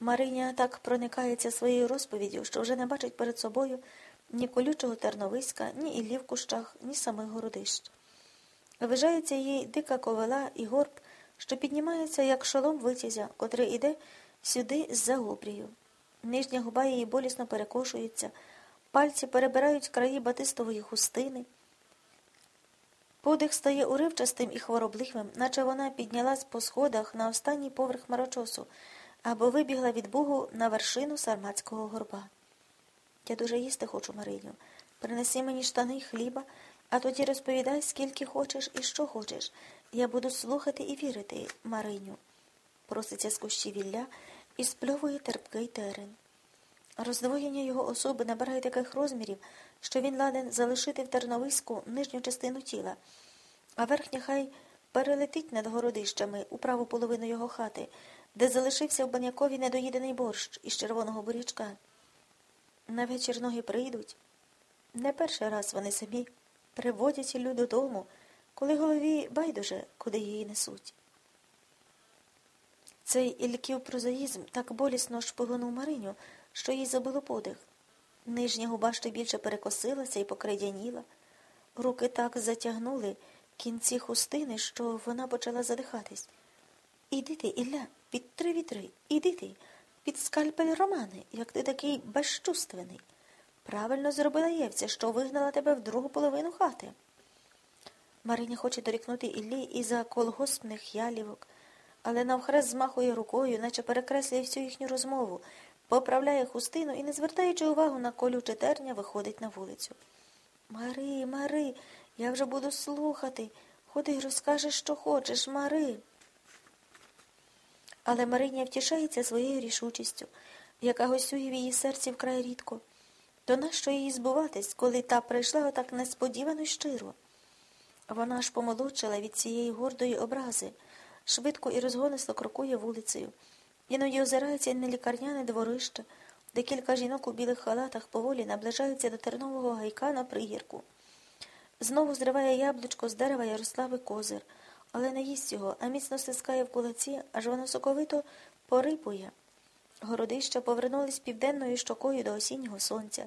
Мариня так проникається своєю розповіддю, що вже не бачить перед собою ні колючого терновиська, ні іллі в кущах, ні самих городищ. Вижається їй дика ковела і горб, що піднімається, як шолом витязя, котрий іде сюди з загобрію. Нижня губа її болісно перекошується, пальці перебирають краї батистової хустини. Подих стає уривчастим і хворобливим, наче вона піднялась по сходах на останній поверх марочосу або вибігла від Богу на вершину сарматського горба. Я дуже їсти хочу, Мариню. Принеси мені штани хліба, а тоді розповідай, скільки хочеш і що хочеш. Я буду слухати і вірити, Мариню. Проситься з кущі вілля і спльовує терпкий терен. Роздвоєння його особи набирає таких розмірів, що він ладен залишити в терновиську нижню частину тіла, а верхня хай перелетить над городищами у праву половину його хати, де залишився в банякові недоїдений борщ із червоного бурячка. На вечір ноги прийдуть. Не перший раз вони самі приводять Іллю додому, коли голові байдуже, куди її несуть. Цей Ільків прозаїзм так болісно шпигонув Мариню, що їй забило подих. Нижня губа ще більше перекосилася і покридяніла. Руки так затягнули кінці хустини, що вона почала задихатись. Іди ти, Ілля, під три вітри, іди ти, під скальпель романи, як ти такий безчувственний. Правильно зробила Євця, що вигнала тебе в другу половину хати. Мариня хоче дорікнути Іллі і за колгоспних ялівок, але навхрест змахує рукою, наче перекреслює всю їхню розмову, поправляє хустину і, не звертаючи увагу на колюче терня, виходить на вулицю. Мари, Мари, я вже буду слухати. Ходи розкажеш, що хочеш, Мари. Але Мариня втішається своєю рішучістю, яка гостює в її серці вкрай рідко. То нащо її збуватись, коли та прийшла отак несподівано й щиро? Вона ж помолодшала від цієї гордої образи, швидко і розгонисто крокує вулицею. Іноді озирається на лікарняне дворище, де кілька жінок у білих халатах поволі наближаються до тернового гайка на пригірку. Знову зриває яблучко з дерева Ярослави козир, але не їсть його, а міцно стискає в кулаці, аж воно соковито порипує. Городища повернулись південною щокою до осіннього сонця.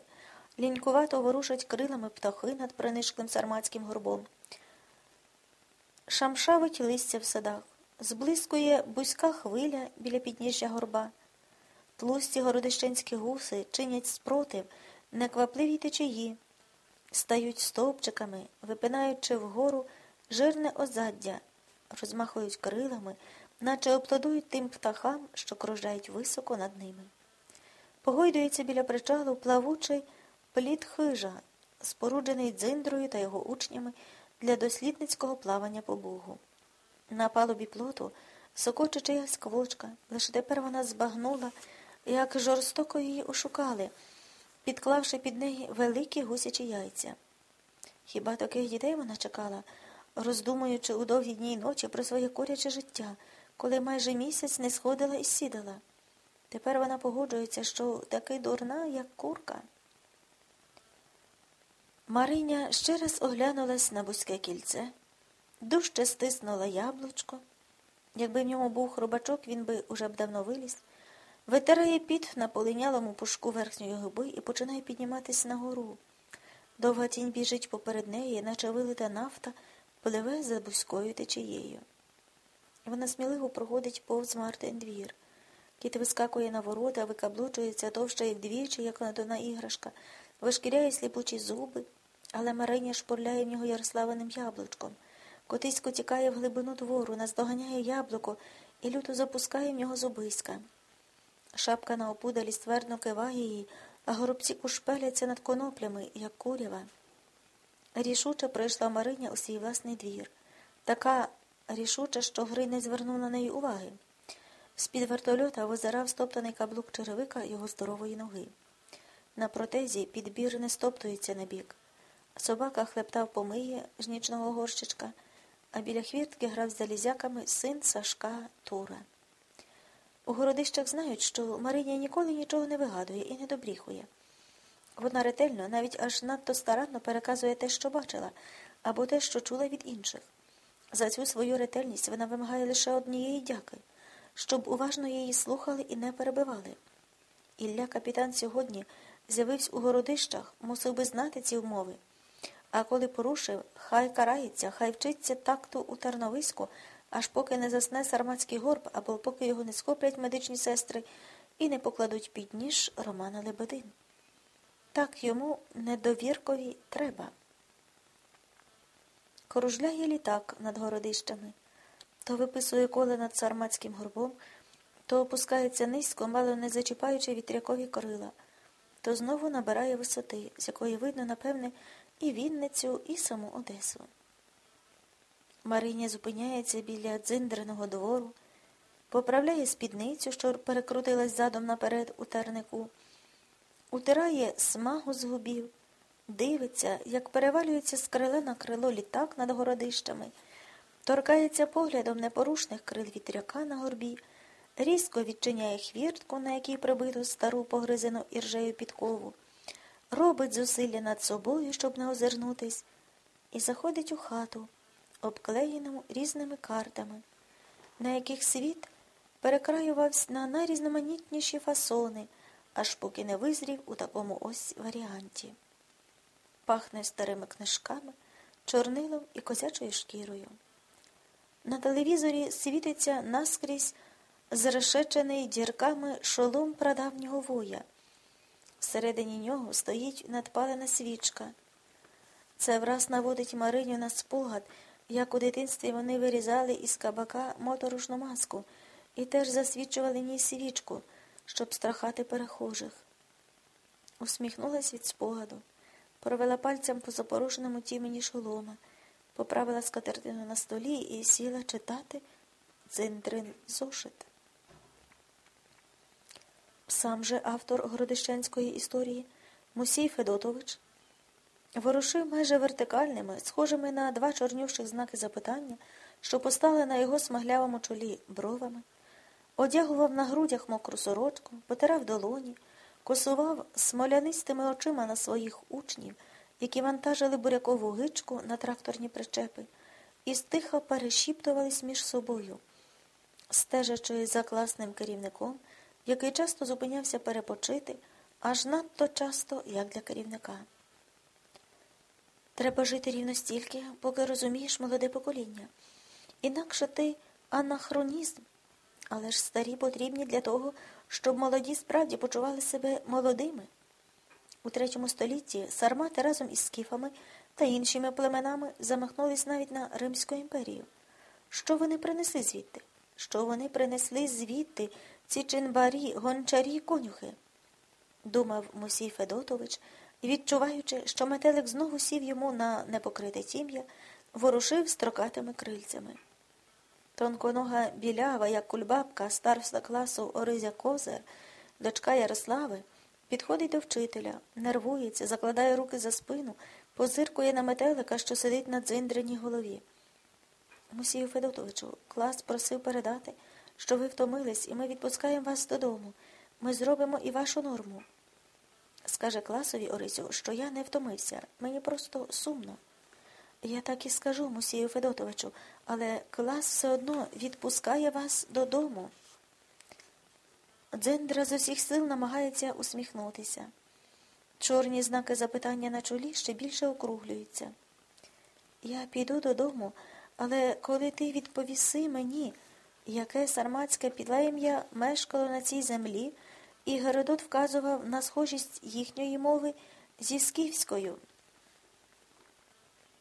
Лінькувато ворушать крилами птахи над принишклим сарматським горбом. Шамшавить листя в садах, зблискує бузька хвиля біля підніжжя горба. Тлусті городищенські гуси чинять спротив, неквапливі течії, стають стовпчиками, випинаючи вгору жирне озаддя, розмахують крилами, наче оплодують тим птахам, що кружають високо над ними. Погойдується біля причалу плавучий плід хижа, споруджений дзиндрою та його учнями для дослідницького плавання по Богу. На палубі плоту сокоче чиясь квочка, лише тепер вона збагнула, як жорстоко її ошукали, підклавши під неї великі гусячі яйця. Хіба таких дітей вона чекала, роздумуючи у довгі дні й ночі про своє куряче життя, коли майже місяць не сходила і сідала. Тепер вона погоджується, що таки дурна, як курка. Мариня ще раз оглянулась на бузьке кільце, дужче стиснула яблучко. Якби в ньому був хробачок, він би уже б давно виліз, витирає піт на полинялому пушку верхньої губи і починає підніматись нагору. Довга тінь біжить поперед неї, наче вилита нафта, пливе за бузькою течією. Вона сміливо проходить повз Мартин двір. Кіт вискакує на ворота, викаблучується товща і вдвічі, як надона іграшка, вишкіряє сліпучі зуби, але Мариня шпурляє в нього Ярославиним яблучком. Котисько тікає в глибину двору, наздоганяє яблуко і люто запускає в нього зубиська. Шапка на опудалі ствердно киває її, а горобці кушпеляться над коноплями, як курява. Рішуче прийшла Мариня у свій власний двір. Така рішуча, що Грий не звернув на неї уваги. З-під вертольота визирав стоптаний каблук черевика його здорової ноги. На протезі підбір не стоптується на бік. Собака хлептав помиє з нічного горщичка, а біля хвіртки грав з залізяками син Сашка Тура. У городищах знають, що Мариня ніколи нічого не вигадує і не добріхує. Вона ретельно, навіть аж надто старанно переказує те, що бачила, або те, що чула від інших. За цю свою ретельність вона вимагає лише однієї дяки, щоб уважно її слухали і не перебивали. Ілля капітан сьогодні з'явився у городищах, мусив би знати ці умови. А коли порушив, хай карається, хай вчиться такту у Терновиську, аж поки не засне сарматський горб, або поки його не скоплять медичні сестри і не покладуть під ніж Романа Лебедин. Так йому недовіркові треба. Коружляє літак над городищами, то виписує коле над сарматським горбом, то опускається низько, мало не зачіпаючи вітрякові крила, то знову набирає висоти, з якої видно, напевне, і Вінницю, і саму Одесу. Мариня зупиняється біля дзиндреного двору, поправляє спідницю, що перекрутилась задом наперед у тернику, утирає смагу з губів, дивиться, як перевалюється з крила на крило літак над городищами, торкається поглядом непорушних крил вітряка на горбі, різко відчиняє хвіртку, на якій прибито стару погризену іржею підкову робить зусилля над собою, щоб не озирнутись, і заходить у хату, обклеєну різними картами, на яких світ перекраювався на найрізноманітніші фасони, аж поки не визрів у такому ось варіанті. Пахне старими книжками, чорнилом і козячою шкірою. На телевізорі світиться наскрізь зрешечений дірками шолом прадавнього воя. Всередині нього стоїть надпалена свічка. Це враз наводить Мариню на спогад, як у дитинстві вони вирізали із кабака моторошну маску і теж засвічували ній свічку, щоб страхати перехожих. Усміхнулась від спогаду, провела пальцем по запороженому тімені шолома, поправила скатертину на столі і сіла читати дзиндрин зошит. Сам же автор Городищенської історії Мусій Федотович ворушив майже вертикальними, схожими на два чорнющих знаки запитання, що постали на його смаглявому чолі бровами, одягував на грудях мокру сорочку, потирав долоні, косував смолянистими очима на своїх учнів, які вантажили бурякову гичку на тракторні причепи, і стихо перешіптувались між собою, стежачи за класним керівником який часто зупинявся перепочити, аж надто часто, як для керівника. Треба жити рівно стільки, поки розумієш молоде покоління. Інакше ти анахронізм, але ж старі потрібні для того, щоб молоді справді почували себе молодими. У третьому столітті сармати разом із скіфами та іншими племенами замахнулись навіть на Римську імперію. Що вони принесли звідти? Що вони принесли звідти ці чинбарі, гончарі, конюхи, думав Мусій Федотович, відчуваючи, що метелик знову сів йому на непокрите тім'я, ворушив строкатими крильцями. Тонконога білява, як кульбабка, староста класу Оризя Козер, дочка Ярослави, підходить до вчителя, нервується, закладає руки за спину, позиркує на метелика, що сидить на дзиндреній голові. Мусію Федотовичу, клас просив передати що ви втомились, і ми відпускаємо вас додому. Ми зробимо і вашу норму. Скаже класові Орисю, що я не втомився, мені просто сумно. Я так і скажу, Мусію Федотовичу, але клас все одно відпускає вас додому. Дзендра з усіх сил намагається усміхнутися. Чорні знаки запитання на чолі ще більше округлюються. Я піду додому, але коли ти відповіси мені, яке сарматське підлем'я мешкало на цій землі, і Геродот вказував на схожість їхньої мови зі скіфською.